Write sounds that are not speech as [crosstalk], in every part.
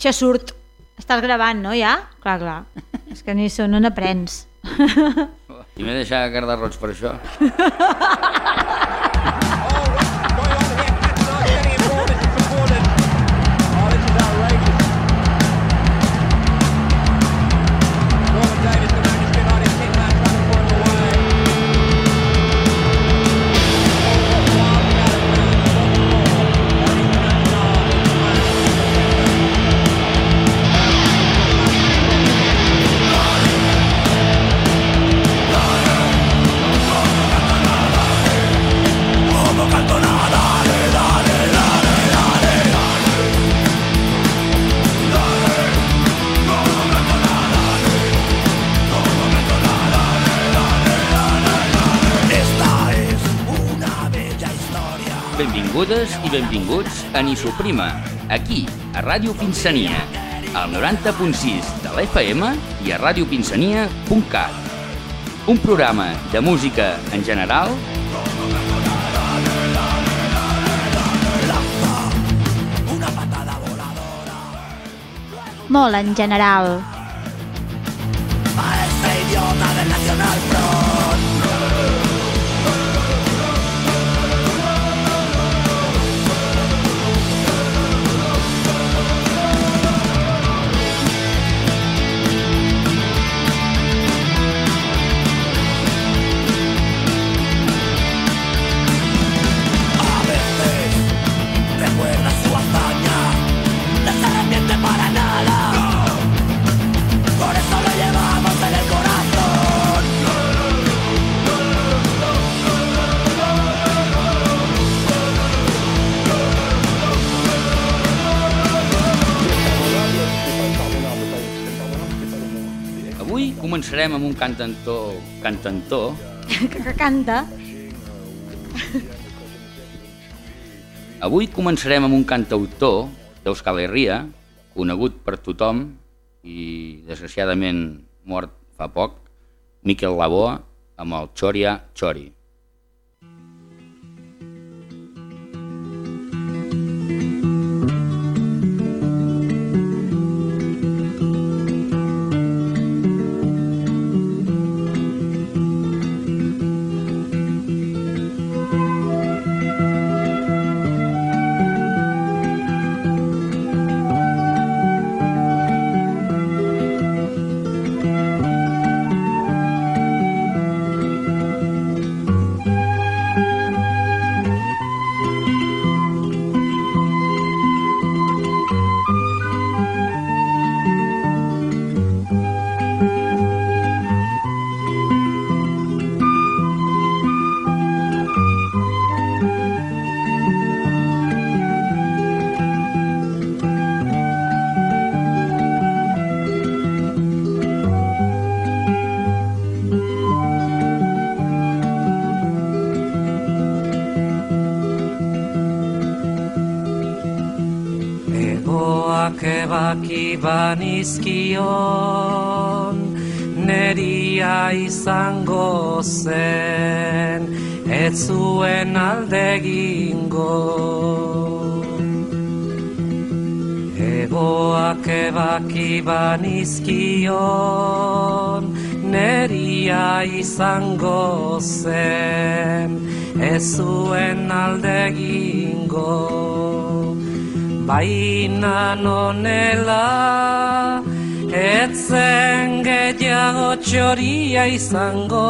Això surt. Estàs gravant, no, ja? Clar, clar. És que ni això no n'aprens. [laughs] I m'he deixat quedar roig per això. [laughs] benvingudes i benvinguts a Suprima, aquí, a Ràdio Pinsania, al 90.6 de l'FM i a radiopinsania.cat. Un programa de música en general... Molt en general. entrarem amb un cantantó, cantantor... que, que canta. Avui començarem amb un cantautor d'Euskal Herria, conegut per tothom i desgraciadament mort fa poc, Miquel Laboa, amb el Txori. Txori. Kebaki banizkion Neria izango zen Ez zuen alde gingo Baina nonela Etzen gehiago txoria izango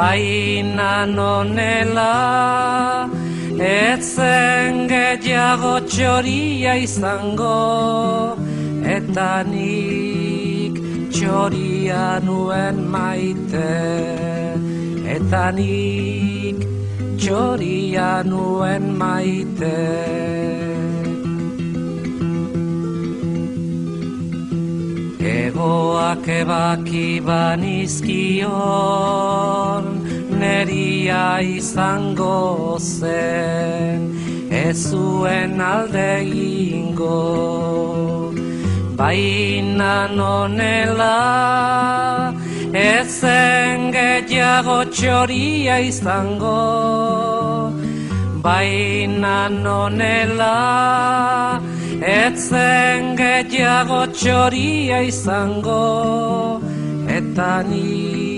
Baina nonela Baina nonela Etzen gehiago txoria izango Eta nik txoria nuen maite Eta nik txoria nuen maite Egoak ebaki banizkion neria izango zen ez zuen alde ingo baina nonela ezen gehiago txoria izango baina nonela Etzen gehiago txoria izango, eta ni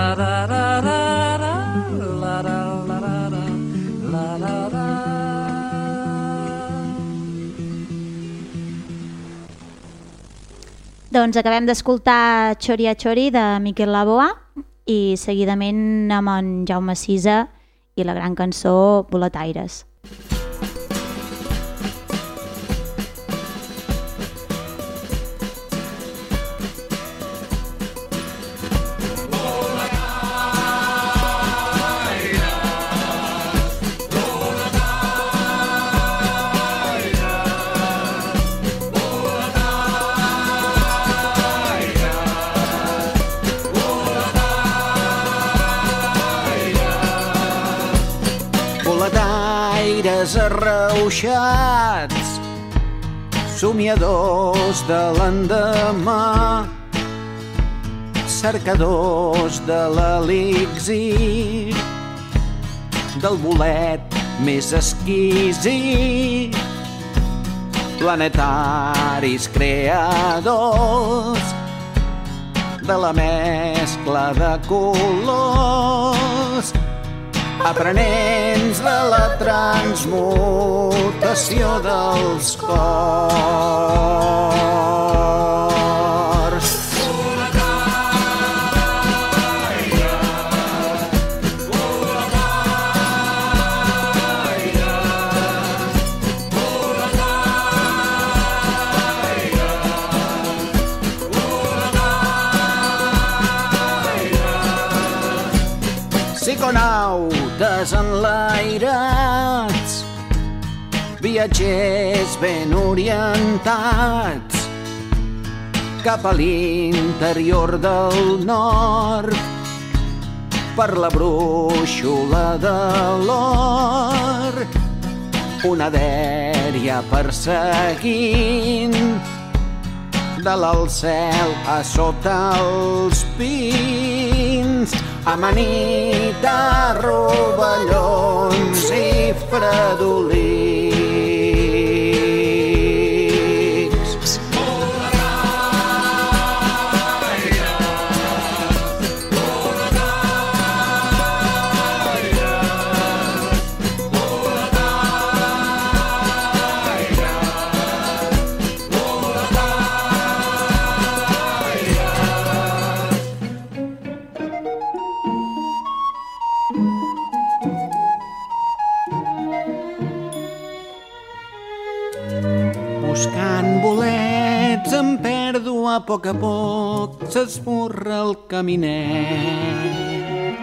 Doncs acabem d'escoltar Chori a Chori de Miquel Laboa i seguidament amb en Jaume Sisa i la gran cançó Boletaires. angoixats, somiadors de l'endemà, cercadors de l'elixir, del bolet més exquisit, planetaris creadors de la mescla de colors aprenents de la transmutació dels cors. viatgers ben orientats cap a l'interior del nord per la brúixola de l'or una dèria perseguint de cel a sota els pins amanit de rovellons i fredolins a poc a poc s'esmorra el caminet.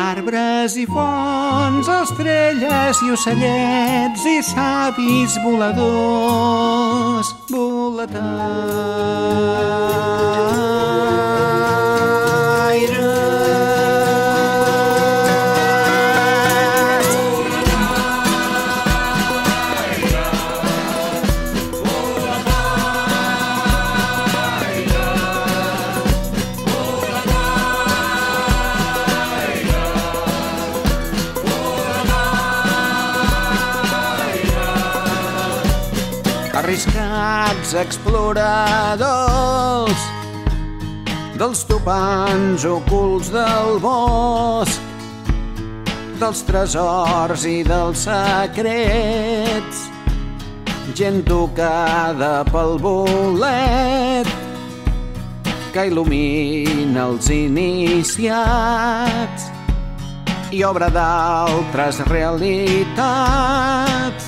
Arbres i fonts, estrelles i ocellets i savis voladors voletats. els exploradors dels topans ocults del bosc, dels tresors i dels secrets, gent tocada pel bolet que il·lumina els iniciats i obre d'altres realitats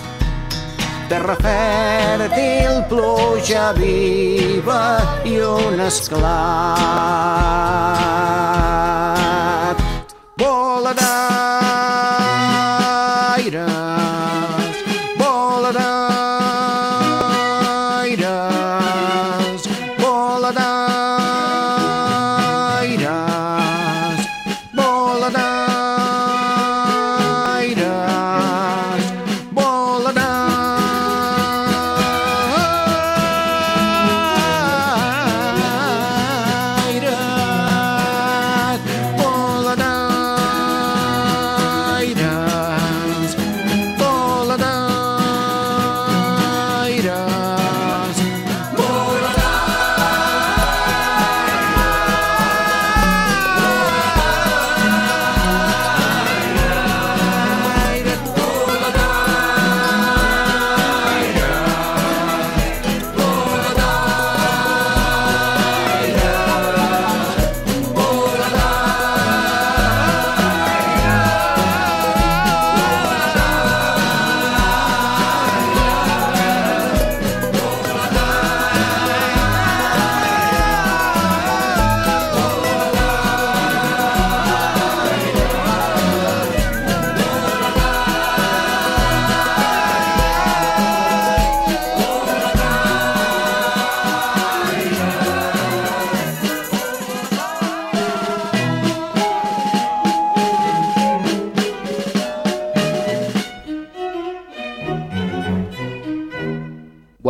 terra fèrtil, pluja viva i un esclat.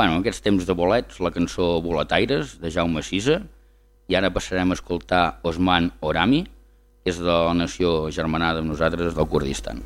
Bueno, en aquests temps de bolets, la cançó Boletaires, de Jaume Sisa, i ara passarem a escoltar Osman Orami, que és de la nació germanada amb nosaltres del Kurdistan.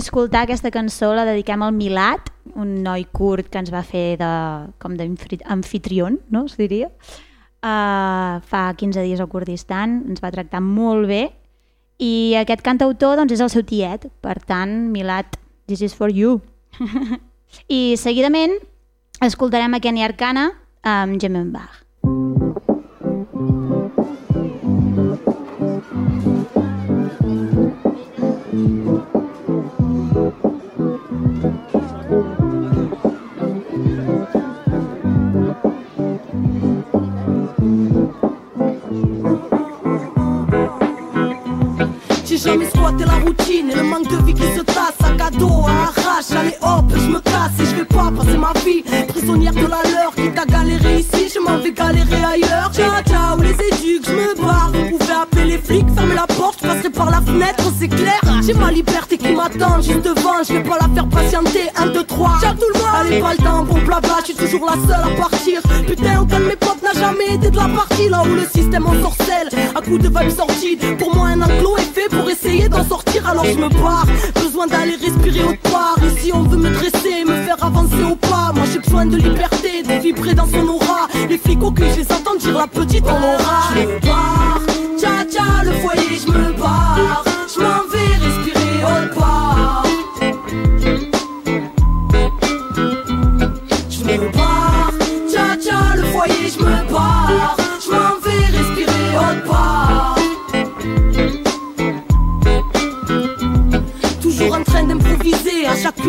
escoltar aquesta cançó la dediquem al Milat, un noi curt que ens va fer de, com d'anfitrion, no es diria. Uh, fa 15 dies al Kurdistan, ens va tractar molt bé i aquest cantautor doncs, és el seu tiet, per tant, Milat, this is for you. [laughs] I seguidament escoltarem a Kenny Arcana amb Jemenbach. et la routine et le manque de vie qui se tasse. à cadeau à arrache, allez hop, je me casse et je vais pas passer ma vie prisonnière de la leur. Qui t'a galéré ici, je m'en vais galérer ailleurs. Ciao, ciao, les éduques, je me barre. Vous pouvez appeler les flics, fermer la porte, passer par la fenêtre, c'est clair. J'ai ma liberté qui m'attend juste devant, je vais pas la faire patienter. 1, 2, 3, tout le monde. Allez, pas le temps pour blabla, je suis toujours la seule à partir. Putain, aucun de mes potes n'a jamais été de la partie là où le système en sorcelle. À coup de vibes sorties, pour moi un enclos est fait pour essayer sortir alors je me barre Besoin d'aller respirer au Et Ici on veut me dresser, me faire avancer au pas Moi j'ai besoin de liberté, de vibrer dans son aura Les flics au cul, je la petite en aura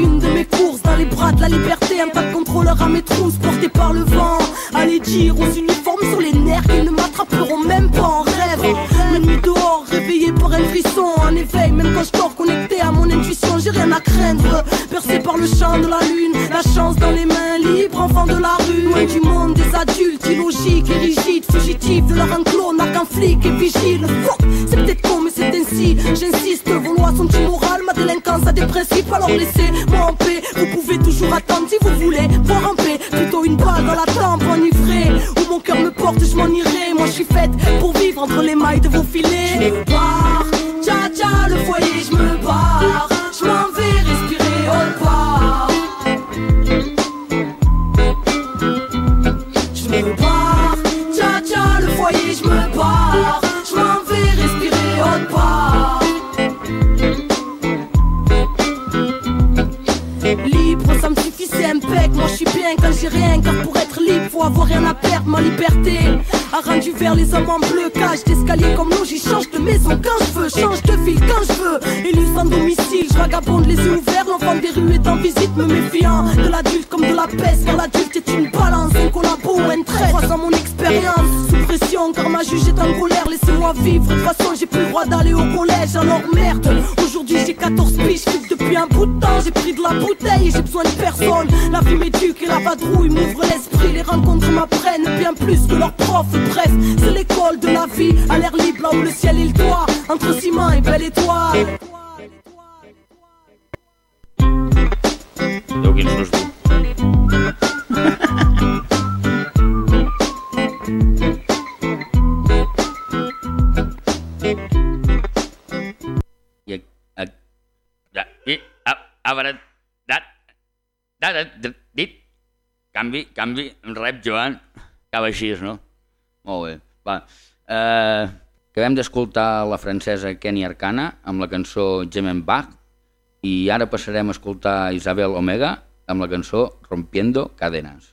une de mes courses dans les bras de la liberté. Un tas de contrôleurs à mes trousses portés par le vent. Allez dire aux uniformes sur les nerfs qu'ils ne m'attraperont même pas en rêve. La nuit dehors, réveillé par un frisson, en éveil. Même quand je dors connecté à mon intuition, j'ai rien à craindre. Percé par le champ de la lune, la chance dans les mains libres, enfant de la rue, loin du monde des adultes, illogiques et rigides, fugitifs de leur enclos, n'a qu'un flic et vigile. c'est peut-être con, mais c'est ainsi. J'insiste, vos lois sont immorales ça à des principes, alors laissez-moi en paix. Vous pouvez toujours attendre si vous voulez voir en paix. Plutôt une balle dans la tempe enivrée. Où mon cœur me porte, je m'en irai. Moi je suis faite pour vivre entre les mailles de vos filets. Je me barre, tcha le foyer, je me barre. libre, ça me suffit, c'est impec. Moi, je suis bien quand j'ai rien, car pour être libre, faut avoir rien à perdre, ma liberté. A rendu vers les hommes en bleu, cage d'escalier comme l'eau, j'y change de maison quand je veux, change de ville quand je veux. Élu sans domicile, je vagabonde les yeux ouverts, l'enfant des rues est en visite, me méfiant de l'adulte comme de la peste. Car l'adulte est une balance, un collabo, un trait, ans mon expérience. Sous pression, car ma juge est en colère, laissez-moi vivre. De toute façon, j'ai plus le droit d'aller au collège, alors merde. Aujourd'hui, j'ai 14 piges, depuis un bout de temps, j'ai pris de la bouteille j'ai besoin de personne. La vie m'éduque et la patrouille m'ouvre l'esprit. Les rencontres m'apprennent bien plus que leurs profs. Bref, c'est l'école de la vie à l'air libre, là où le ciel et le toit, entre ciment et belle étoile. Dit, canvi, canvi, rep Joan, acaba així, no? Molt bé, va. Eh, acabem d'escoltar la francesa Kenny Arcana amb la cançó Gemen Bach i ara passarem a escoltar Isabel Omega amb la cançó Rompiendo Cadenas.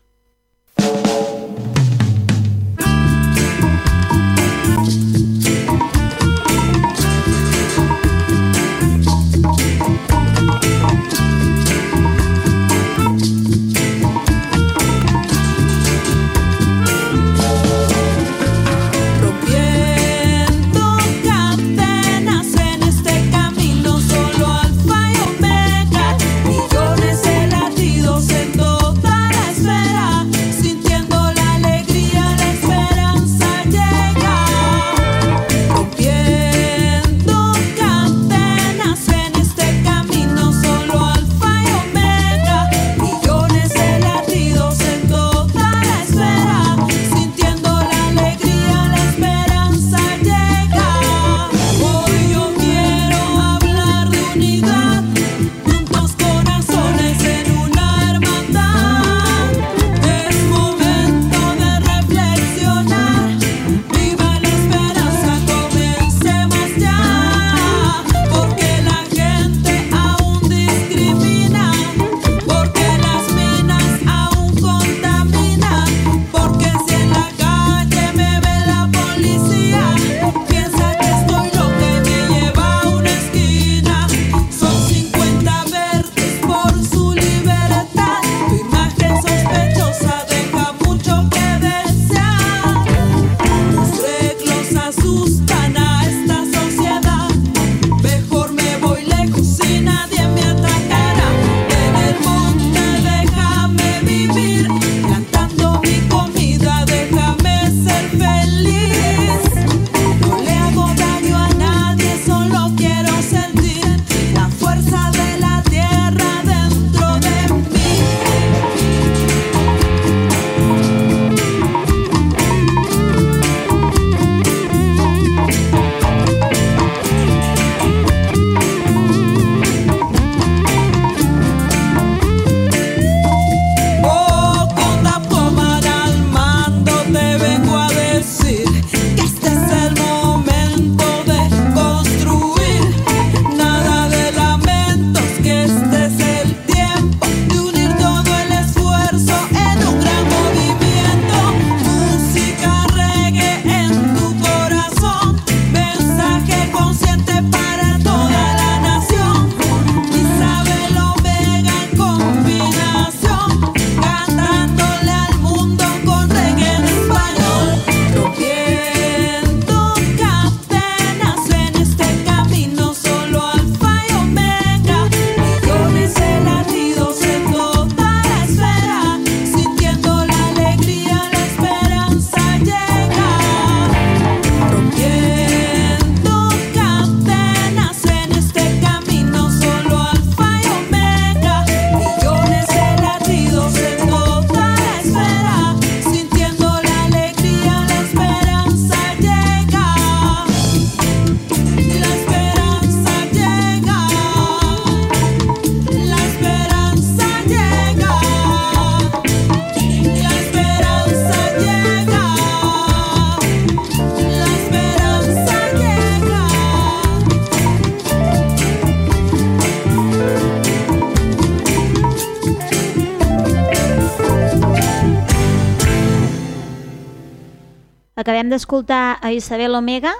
d'escoltar a Isabel Omega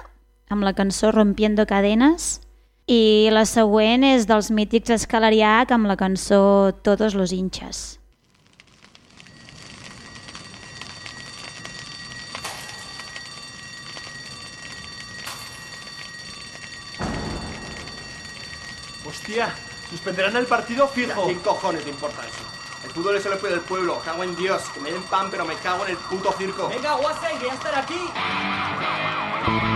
amb la cançó Rompiendo Cadenes i la següent és dels mítics Escalariac amb la cançó Todos los hinchas. Hostia, suspenderán el partido fijo. ¿Qué cojones te importa eso? El fútbol es lo del pueblo. Cago en Dios. Que me den pan, pero me cago en el puto circo. Venga, guasa, voy a estar aquí.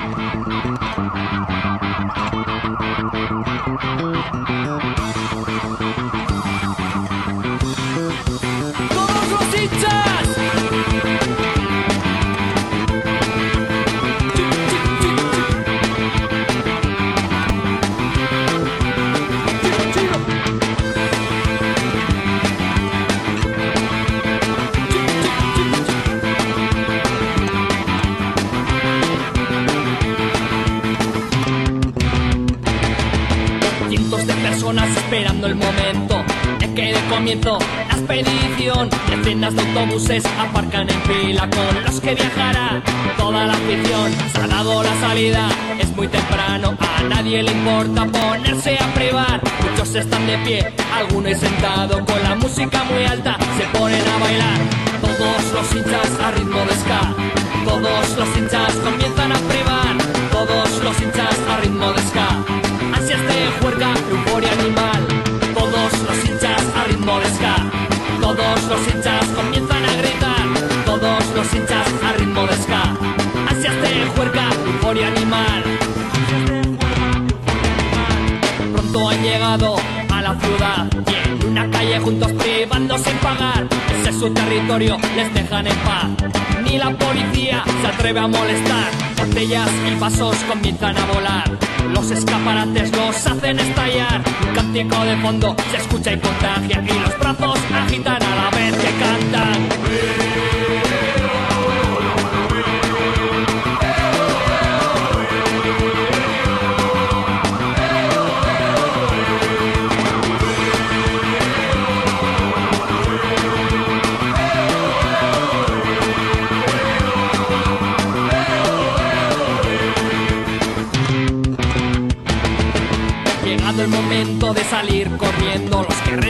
esperando el momento en que de comienzo la expedición. Decenas de autobuses aparcan en fila con los que viajará toda la afición. Se ha dado la salida, es muy temprano, a nadie le importa ponerse a privar. Muchos están de pie, algunos sentados con la música muy alta, se ponen a bailar. Todos los hinchas a ritmo de ska, todos los hinchas comienzan a privar, todos los hinchas a ritmo de ska. Ansias de juerga, euforia animal. Todos los hinchas comienzan a gritar, todos los hinchas a ritmo de ska. Ansias de juerga, euforia animal. Pronto han llegado a la ciudad y en una calle juntos privando sin pagar. Ese es su territorio, les dejan en paz. Ni la policía se atreve a molestar. Botellas y pasos comienzan a volar. Los escaparates los hacen estallar. Un de fondo se escucha y contagia. Y los brazos agitan a la vez que cantan.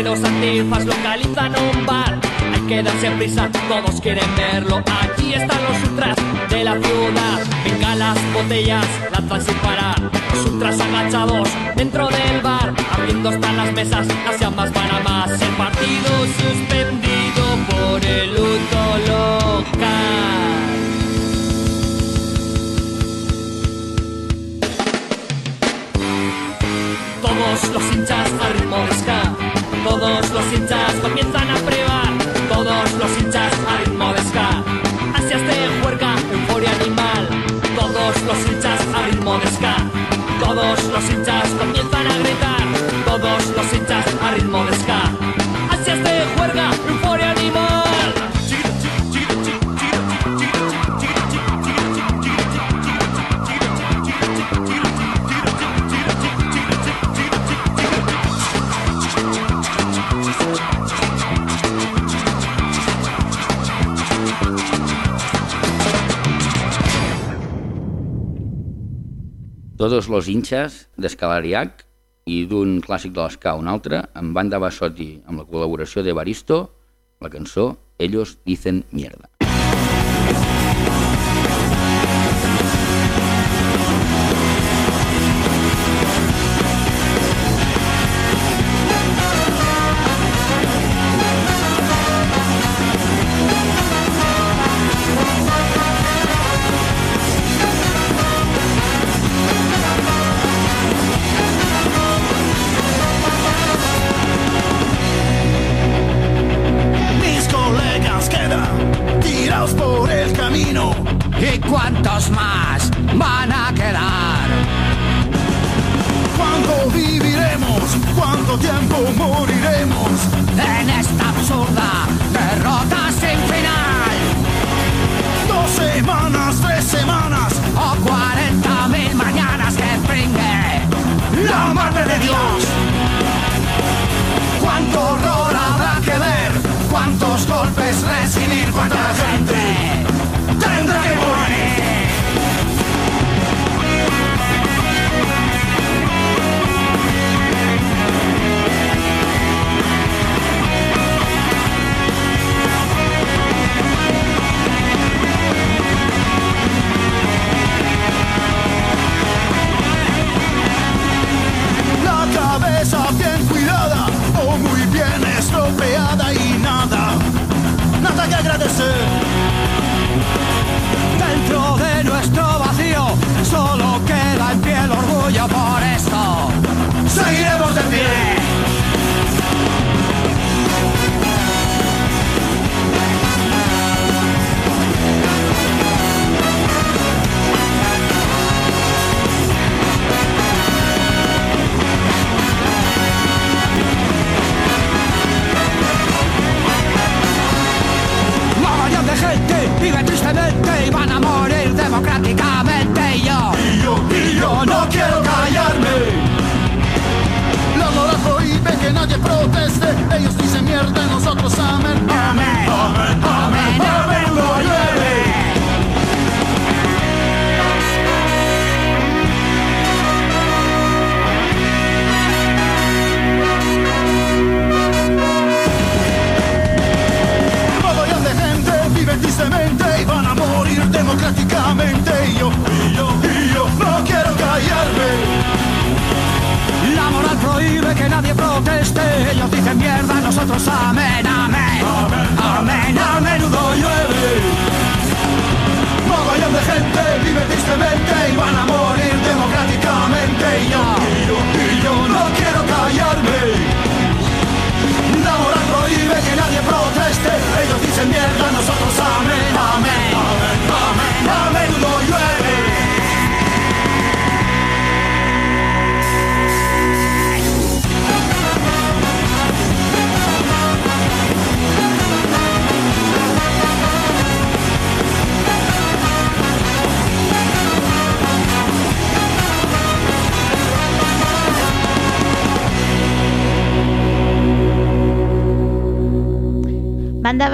los antifas localizan un bar. Hay que darse prisa, todos quieren verlo. Aquí están los ultras de la ciudad. Venga las botellas, lanzan sin parar. Los ultras agachados dentro del bar. Abriendo están las mesas, hacia más para más. El partido suspendido por el luto local. todos los hinchas al todos los hinchas comienzan a prevar, todos los hinchas a ritmo de ska. hasta en este juerga, euforia animal, todos los hinchas a ritmo de ska. Todos los hinchas comienzan a gritar, todos los hinchas a ritmo de ska. Todos los hinchas d'Escalariac i d'un clàssic de l'esca un altre, amb banda Bassotti amb la col·laboració de Baristo, la cançó Ellos dicen mierda.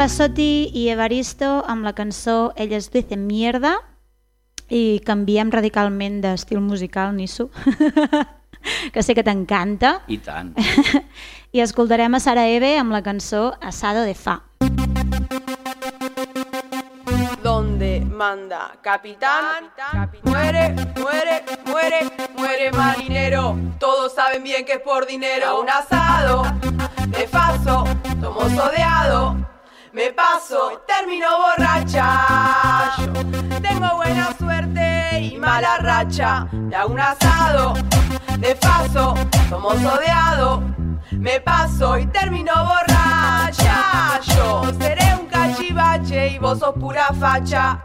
Soti i Evaristo amb la cançó Elles dicen mierda i canviem radicalment d'estil musical, Nisso, [laughs] que sé que t'encanta. I tant. [laughs] I escoltarem a Sara Eve amb la cançó Asado de Fa. Donde manda capitán, capitán, muere, muere, muere, muere marinero. Todos saben bien que es por dinero. Un asado de faso, tomo sodeado me paso y termino borracha. tengo buena suerte y mala racha. de un asado, de paso, somos odiados. Me paso y termino borracha. Yo seré un cachivache y vos sos pura facha.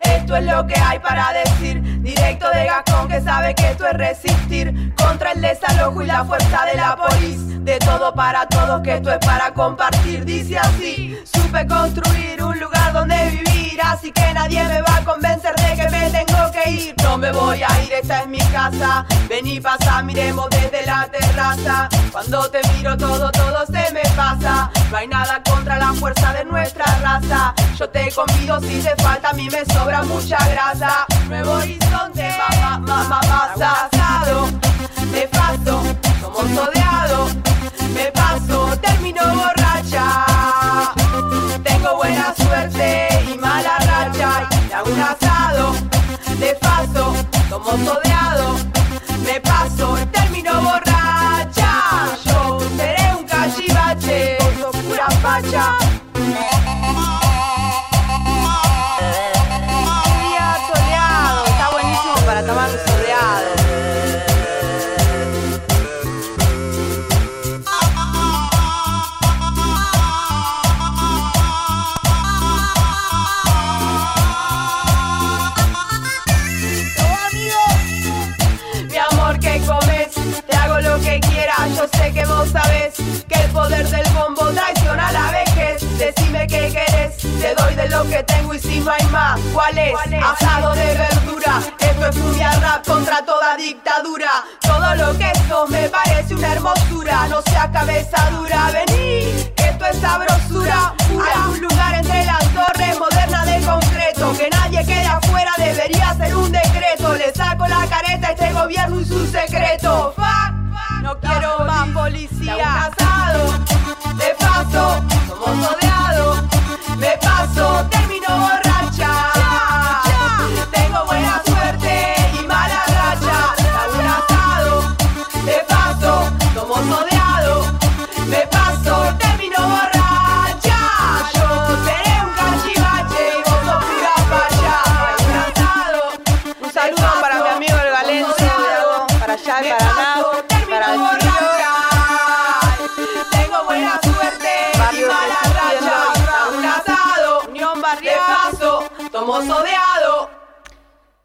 Esto es lo que hay para decir. Directo de Gascón que sabe que esto es resistir contra el desalojo y la fuerza de la polis. De todo para todos que esto es para compartir. Dice así, supe construir un lugar donde vivir así que nadie me va a convencer de que me tengo que ir. No me voy a ir, esta es mi casa. Ven y pasa, miremos desde la terraza. Cuando te miro todo, todo se me pasa. No hay nada contra la fuerza de nuestra raza. Yo te convido si te falta, a mí me sobra mucha grasa. Nuevo horizonte, mamá, mamá, pasa. Asado, me paso, somos odiados. Me paso, termino borracha. de paso, como sodeado, me paso, termino borrado. Decime qué querés, te doy de lo que tengo y si no hay más, ¿cuál es? Asado de verdura, esto es furia rap contra toda dictadura. Todo lo que esto me parece una hermosura, no sea cabeza dura, vení, esto es sabrosura. Hay un lugar entre las torres moderna de concreto, que nadie quede afuera, debería ser un decreto. Le saco la careta a este gobierno y su secreto. no quiero más policía.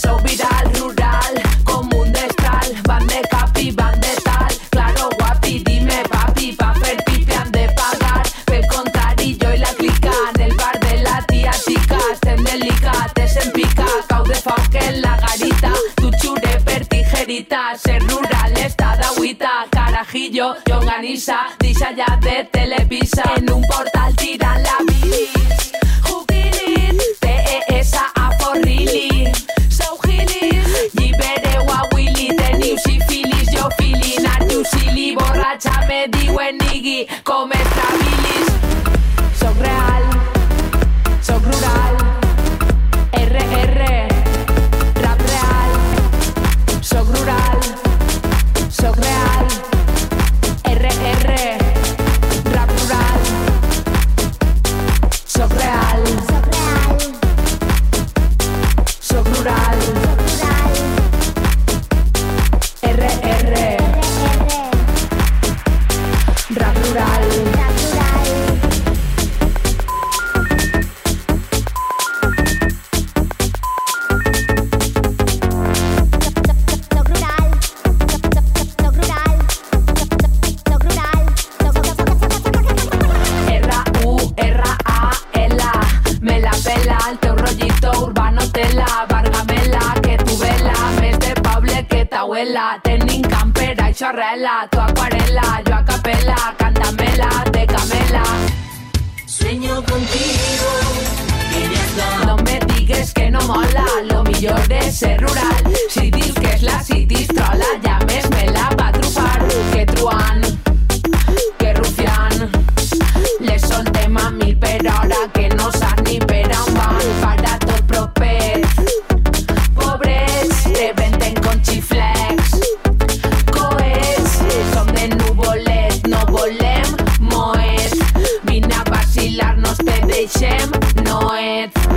so viral, rural, como un tal van de capi, van de tal, claro guapi, dime papi, pa' fer te han de pagar, pel contar y la clica, en el bar de la tía chica estén delicates en pica, cau de en la garita, tu chure per tijerita, ser rural está da agüita, carajillo, yo organiza, disaya de Televisa en un portal tiran la bilis, jubilin, te esa a for mi peregua willy de y filis yo yo Newsy too sili borracha me digo weniggy come trafilis socreal so rural RR rap real So rural RR rap rural So real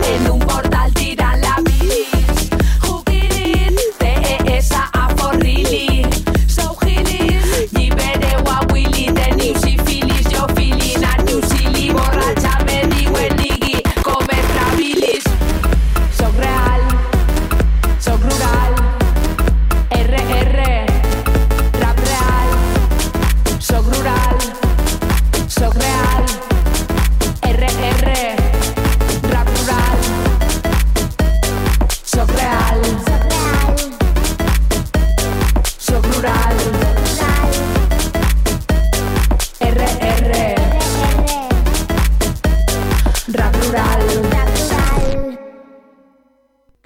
en un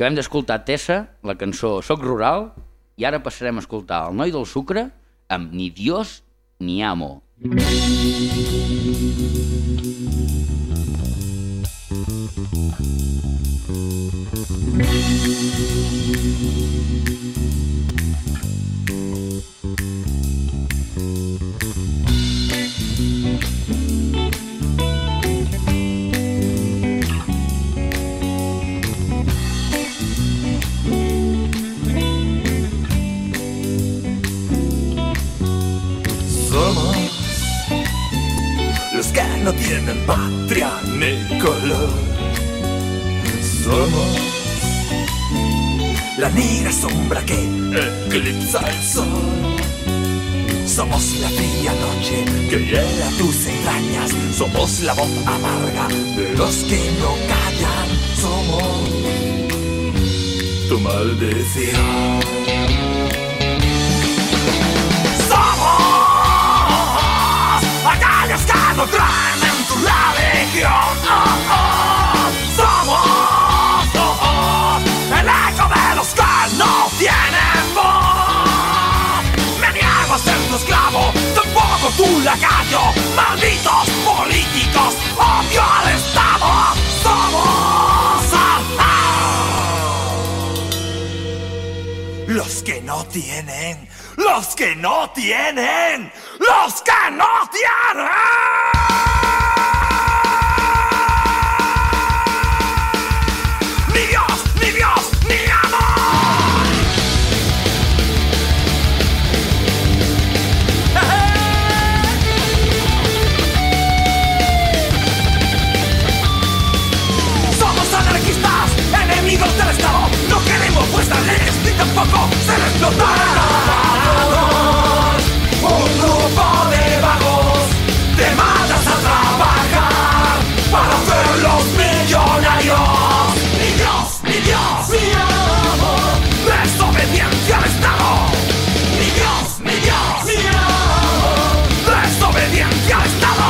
Acabem d'escoltar Tessa, la cançó Soc Rural, i ara passarem a escoltar El noi del sucre amb Ni Dios ni Amo. Thank you. Ya no tienen patria ni color. Somos la negra sombra que eclipsa el sol. Somos la fría noche que hiela tus entrañas. Somos la voz amarga de los que no callan. Somos tu maldición. malditos políticos, odio al Estado, somos al... los que no tienen, los que no tienen, los que no tienen. se Un grupo de vagos te mandas a trabajar para ser los millonarios. Mi Dios, mi Dios, mi amor, desobediencia al Estado. Mi Dios, mi Dios, mi amor, desobediencia al Estado.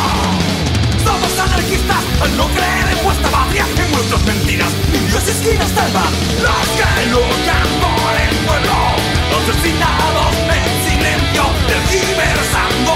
Somos anarquistas al no creer en vuestra patria, en vuestras mentiras, ¡Ni Dios esquinas salva. Los que luchan utzita dozmen zinen jo Del kiberzango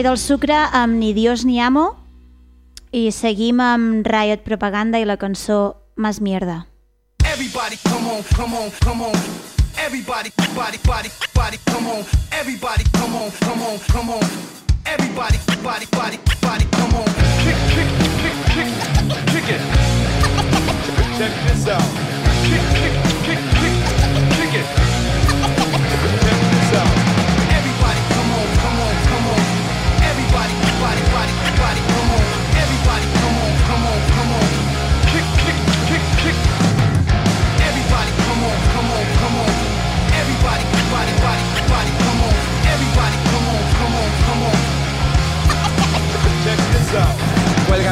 Espai del Sucre amb Ni Dios ni Amo i seguim amb Riot Propaganda i la cançó Mas Mierda. Everybody come on, come on, come on. Everybody, body, body, body, come on. Everybody come on, come on, come on. Everybody, body, body, body, come on. Kick, kick, kick, kick, kick it. Check this out. Kick, kick,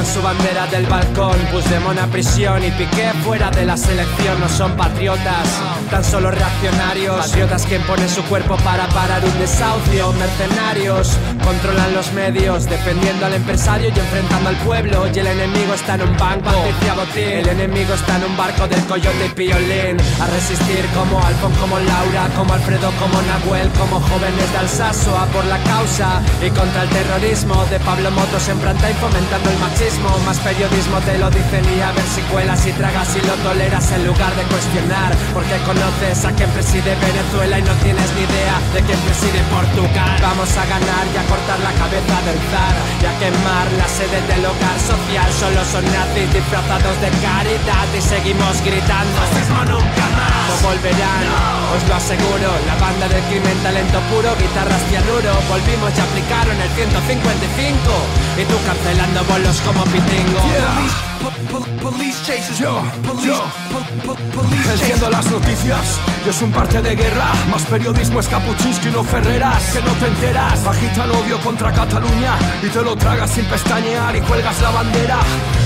su bandera del balcón. Puigdemont a prisión y Piqué fuera de la selección. No son patriotas, tan solo reaccionarios. Patriotas que pone su cuerpo para parar un desahucio. Mercenarios controlan los medios, defendiendo al empresario y enfrentando al pueblo. Y el enemigo está en un banco. El enemigo está en un barco del coyote y piolín. A resistir como Alfon, como Laura, como Alfredo, como Nahuel, como jóvenes de Alsaso. A por la causa y contra el terrorismo de Pablo Motos en planta y fomentando el machismo más periodismo te lo dicen y a ver si cuelas y tragas y lo toleras en lugar de cuestionar. Porque conoces a quien preside Venezuela y no tienes ni idea de quien preside Portugal. Vamos a ganar y a cortar la cabeza del zar y a quemar la sede del hogar social. Solo son nazis disfrazados de caridad y seguimos gritando. nunca más no volverán Os lo aseguro, la banda del crimen talento puro Guitarras cianuro, volvimos y aplicaron el 155 Y tú cancelando bolos como pitingo yo, yo, Entiendo las noticias que es un parte de guerra Más periodismo es que no Ferreras Que no te enteras Bajita el odio contra Cataluña Y te lo tragas sin pestañear Y cuelgas la bandera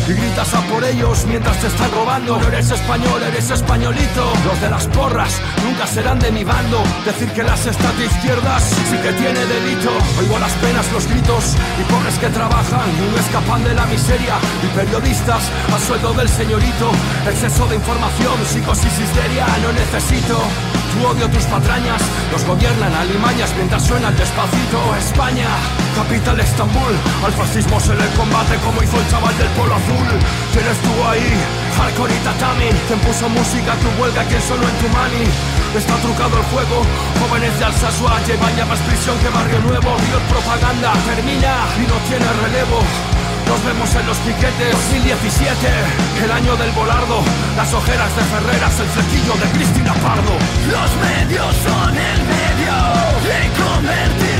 Y gritas a por ellos Mientras te están robando No eres español, eres españolito las porras nunca serán de mi bando. Decir que las estas izquierdas sí que tiene delito. Oigo las penas, los gritos y pobres que trabajan y no escapan de la miseria. Y periodistas a sueldo del señorito. Exceso de información, psicosis, histeria, no necesito. Tu odio, tus patrañas, los gobiernan alimañas mientras suenan despacito. España, capital Estambul, al fascismo se le combate como hizo el chaval del polo azul. Tienes tú ahí Hardcore y tatami te puso música tu huelga, quien solo en tu mani Está trucado el fuego. jóvenes de Alsasua Llevan ya más prisión que Barrio Nuevo Dios propaganda, termina y no tiene relevo nos vemos en los piquetes 2017, el año del volardo Las ojeras de Ferreras, el flequillo de Cristina Pardo Los medios son el medio de convertir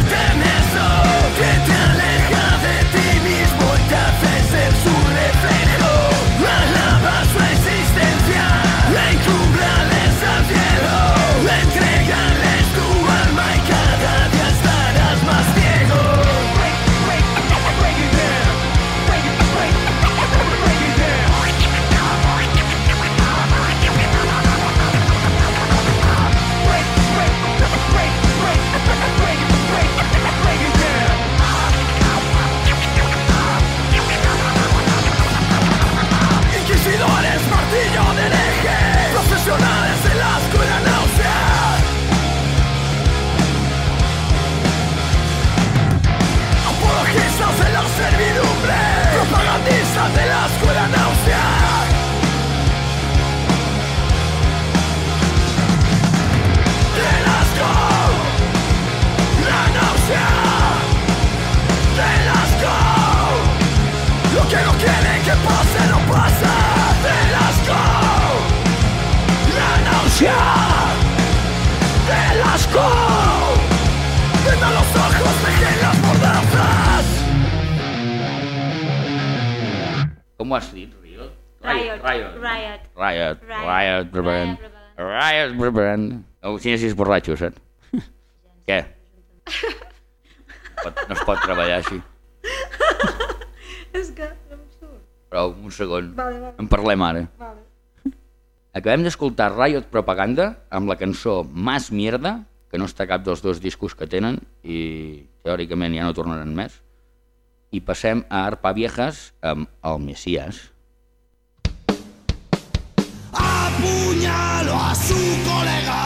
com ho has dit? Riot? Riot. Riot. Riot. Riot. Riot. Riot. Riot. Riot. Riot. Riot. Riot. Què? Pot, no es pot treballar així. [laughs] És que no em surt. Però un segon. Vale, vale. En parlem ara. Vale. Acabem d'escoltar Riot Propaganda amb la cançó Mas Mierda, que no està cap dels dos discos que tenen i teòricament ja no tornaran més i passem a Arpa Viejas amb El Messias. Apunyalo a su colega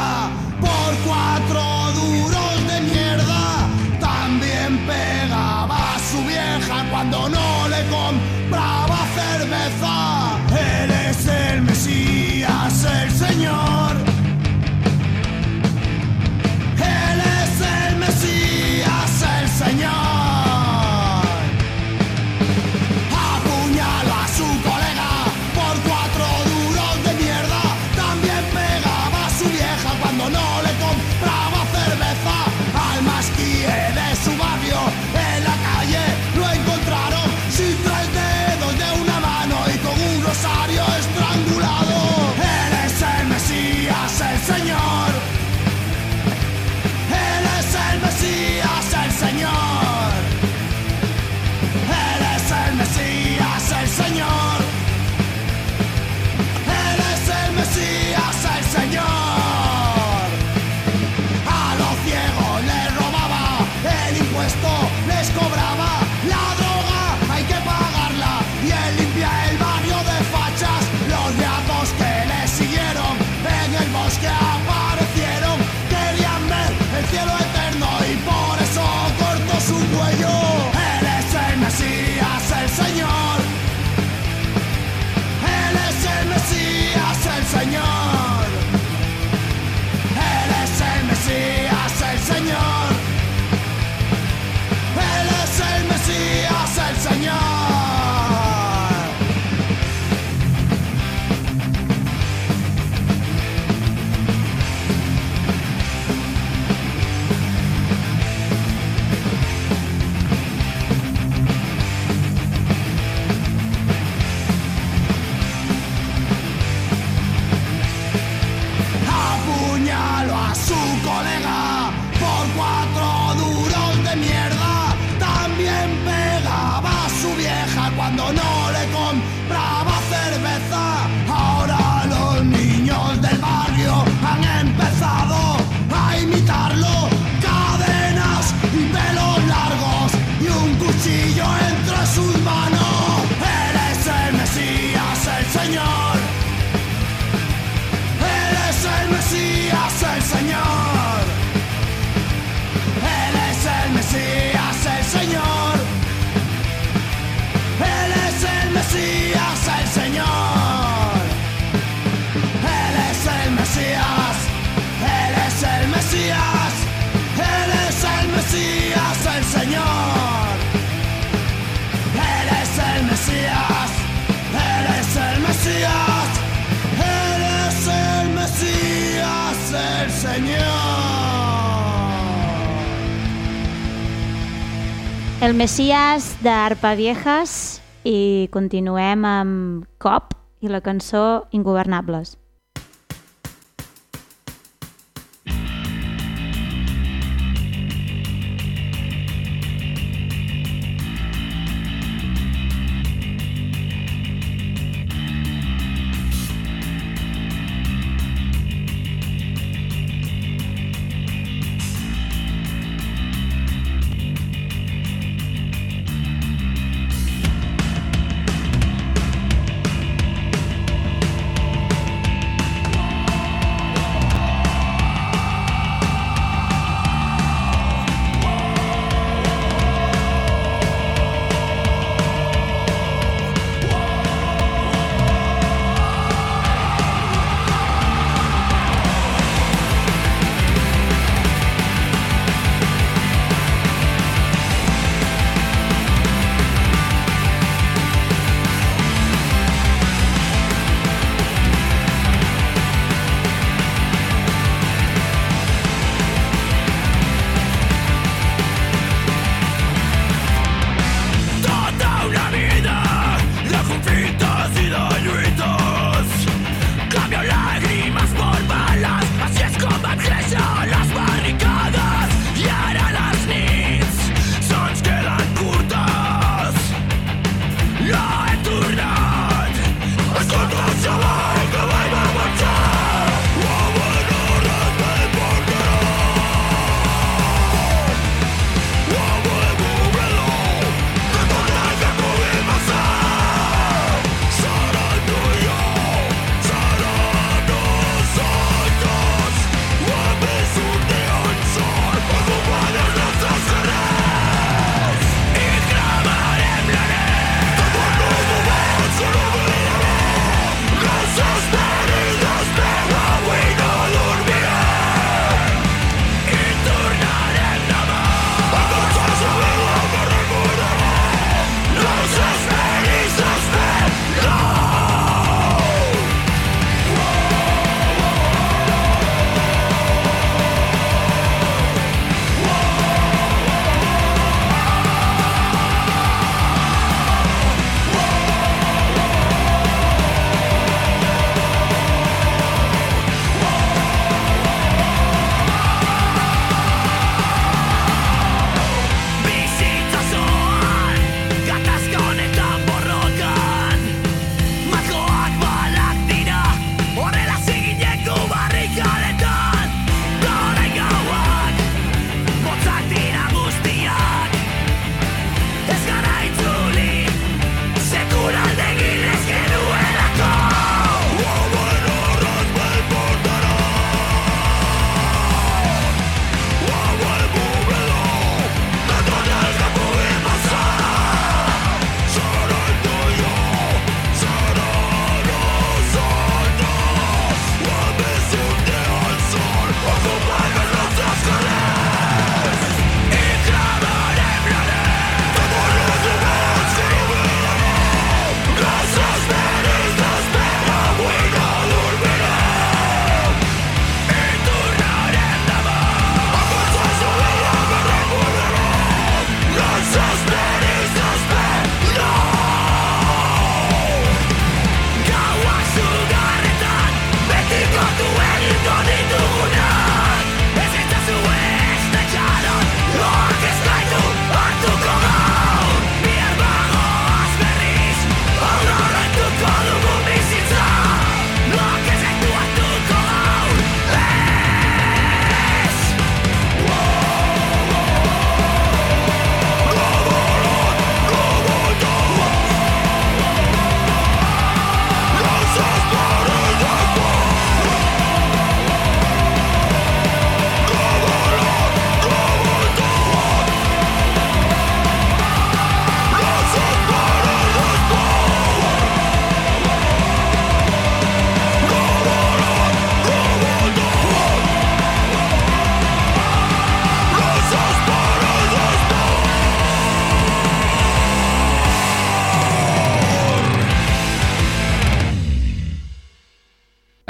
El Messias d'Arpa Viejas i continuem amb Cop i la cançó Ingovernables.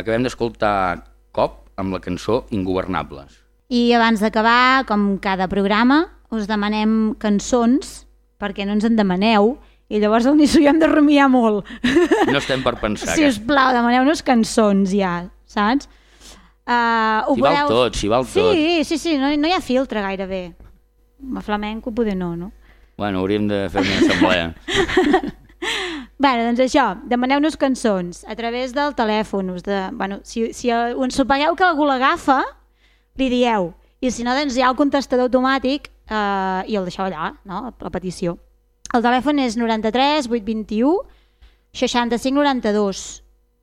Acabem d'escoltar Cop amb la cançó Ingovernables. I abans d'acabar, com cada programa, us demanem cançons perquè no ens en demaneu i llavors el Nisso ja hem de rumiar molt. [laughs] No estem per pensar. si us plau, demaneu-nos cançons ja, saps? Uh, ho s'hi podeu... val tot, si val sí, tot. Sí, sí, sí, no, no hi ha filtre gairebé. A flamenco poder no, no? Bueno, hauríem de fer una assemblea. [laughs] Bé, doncs això, demaneu-nos cançons a través del telèfon. de, bueno, si, si on supagueu que algú l'agafa, li dieu. I si no, doncs hi ha el contestador automàtic eh, i el deixeu allà, no? la petició. El telèfon és 93 821 65 92.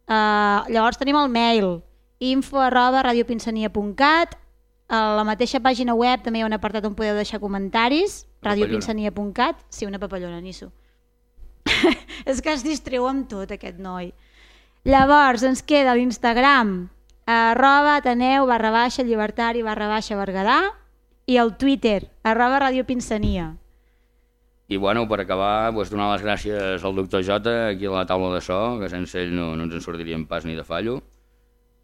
Eh, llavors tenim el mail info arroba radiopinsania.cat a la mateixa pàgina web també hi ha un apartat on podeu deixar comentaris, radiopinsania.cat, sí, una papallona, nisso [laughs] és que es distreu amb tot aquest noi. Llavors ens queda l'Instagram arroba Ateneu barra baixa llibertari barra baixa Berguedà i el Twitter arroba Radio Pinsania. I bueno, per acabar, pues, doncs, donar les gràcies al doctor Jota aquí a la taula de so, que sense ell no, no ens en sortiríem pas ni de fallo,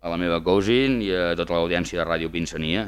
a la meva cousin i a tota l'audiència de Ràdio Pinsania.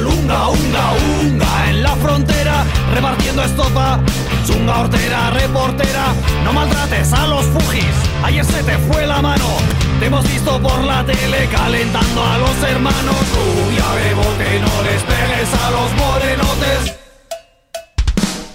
lunga, unga, unga en la frontera, repartiendo estopa, chunga hortera, reportera, no maltrates a los fujis, ayer se te fue la mano, te hemos visto por la tele calentando a los hermanos, rubia que no les pegues a los morenotes.